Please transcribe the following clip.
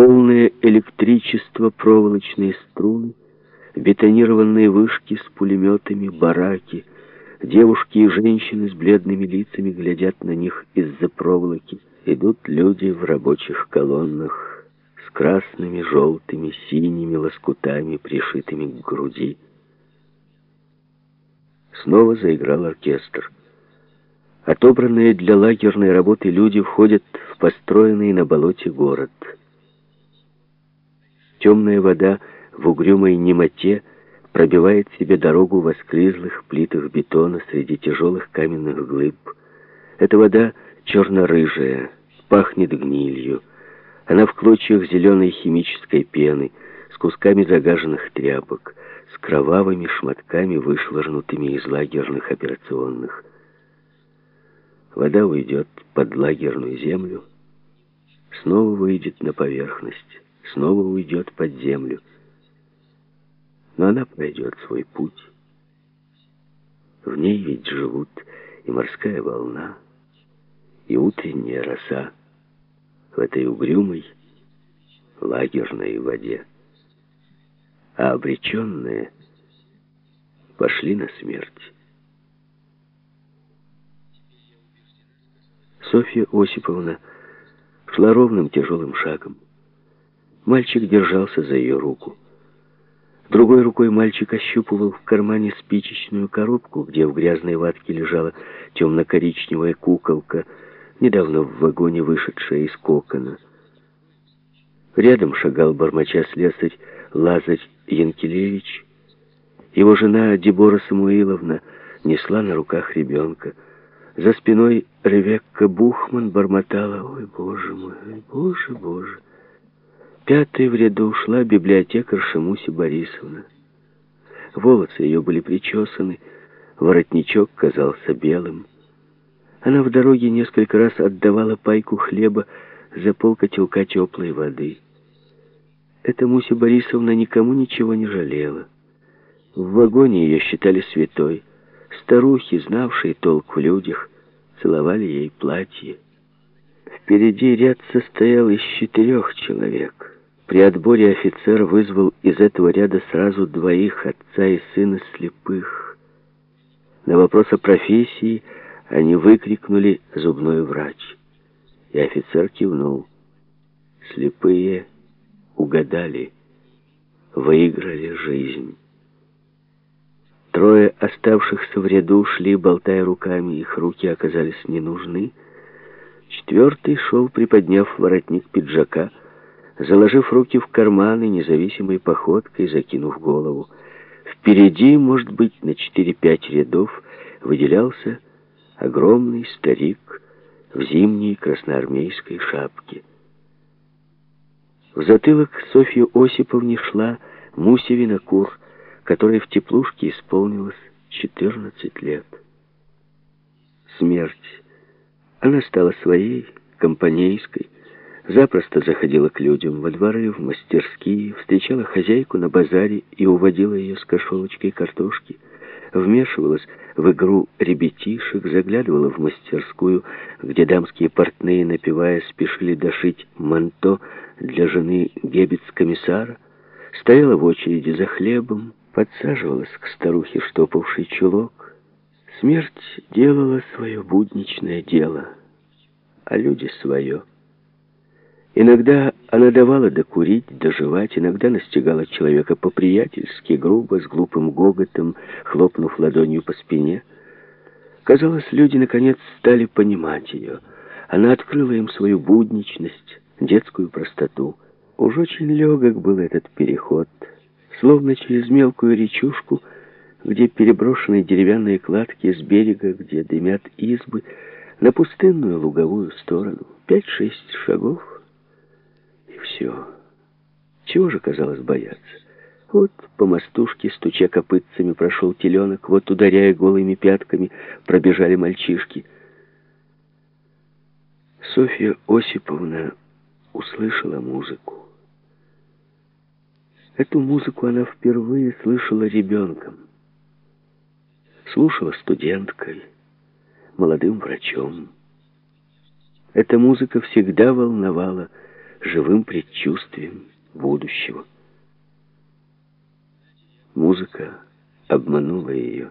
Полное электричество, проволочные струны, бетонированные вышки с пулеметами, бараки. Девушки и женщины с бледными лицами глядят на них из-за проволоки. Идут люди в рабочих колоннах с красными, желтыми, синими лоскутами, пришитыми к груди. Снова заиграл оркестр. Отобранные для лагерной работы люди входят в построенный на болоте город. Темная вода в угрюмой немоте пробивает себе дорогу в осклизлых плитах бетона среди тяжелых каменных глыб. Эта вода черно-рыжая, пахнет гнилью. Она в клочьях зеленой химической пены, с кусками загаженных тряпок, с кровавыми шматками, вышвырнутыми из лагерных операционных. Вода уйдет под лагерную землю, снова выйдет на поверхность, снова уйдет под землю. Но она пройдет свой путь. В ней ведь живут и морская волна, и утренняя роса в этой угрюмой лагерной воде. А обреченные пошли на смерть. Софья Осиповна шла ровным тяжелым шагом. Мальчик держался за ее руку. Другой рукой мальчик ощупывал в кармане спичечную коробку, где в грязной ватке лежала темно-коричневая куколка, недавно в вагоне вышедшая из кокона. Рядом шагал бормоча слесарь Лазарь Янкелевич. Его жена Дебора Самуиловна несла на руках ребенка. За спиной Ревекка Бухман бормотала «Ой, боже мой, ой, боже, боже». Пятой в ряду ушла библиотекарша Муси Борисовна. Волосы ее были причесаны, воротничок казался белым. Она в дороге несколько раз отдавала пайку хлеба за полкотелка теплой воды. Эта Муся Борисовна никому ничего не жалела. В вагоне ее считали святой. Старухи, знавшие толк в людях, целовали ей платье. Впереди ряд состоял из четырех человек. При отборе офицер вызвал из этого ряда сразу двоих, отца и сына слепых. На вопрос о профессии они выкрикнули «зубной врач». И офицер кивнул. Слепые угадали, выиграли жизнь. Трое оставшихся в ряду шли, болтая руками, их руки оказались не нужны. Четвертый шел, приподняв воротник пиджака, заложив руки в карманы, независимой походкой, закинув голову. Впереди, может быть, на четыре-пять рядов выделялся огромный старик в зимней красноармейской шапке. В затылок Софью Осиповне шла Муся Винокур, которой в теплушке исполнилось 14 лет. Смерть. Она стала своей, компанейской, запросто заходила к людям во дворы, в мастерские, встречала хозяйку на базаре и уводила ее с кошелочкой картошки, вмешивалась в игру ребятишек, заглядывала в мастерскую, где дамские портные, напевая, спешили дошить манто для жены гебец-комиссара, стояла в очереди за хлебом, подсаживалась к старухе, штопавшей чулок. Смерть делала свое будничное дело, а люди свое. Иногда она давала докурить, доживать, иногда настигала человека по-приятельски, грубо, с глупым гоготом, хлопнув ладонью по спине. Казалось, люди наконец стали понимать ее. Она открыла им свою будничность, детскую простоту. Уж очень легок был этот переход — словно через мелкую речушку, где переброшенные деревянные кладки с берега, где дымят избы, на пустынную луговую сторону. Пять-шесть шагов, все. Чего же казалось бояться? Вот по мостушке, стуча копытцами, прошел теленок, вот, ударяя голыми пятками, пробежали мальчишки. Софья Осиповна услышала музыку. Эту музыку она впервые слышала ребенком. Слушала студенткой, молодым врачом. Эта музыка всегда волновала живым предчувствием будущего. Музыка обманула ее.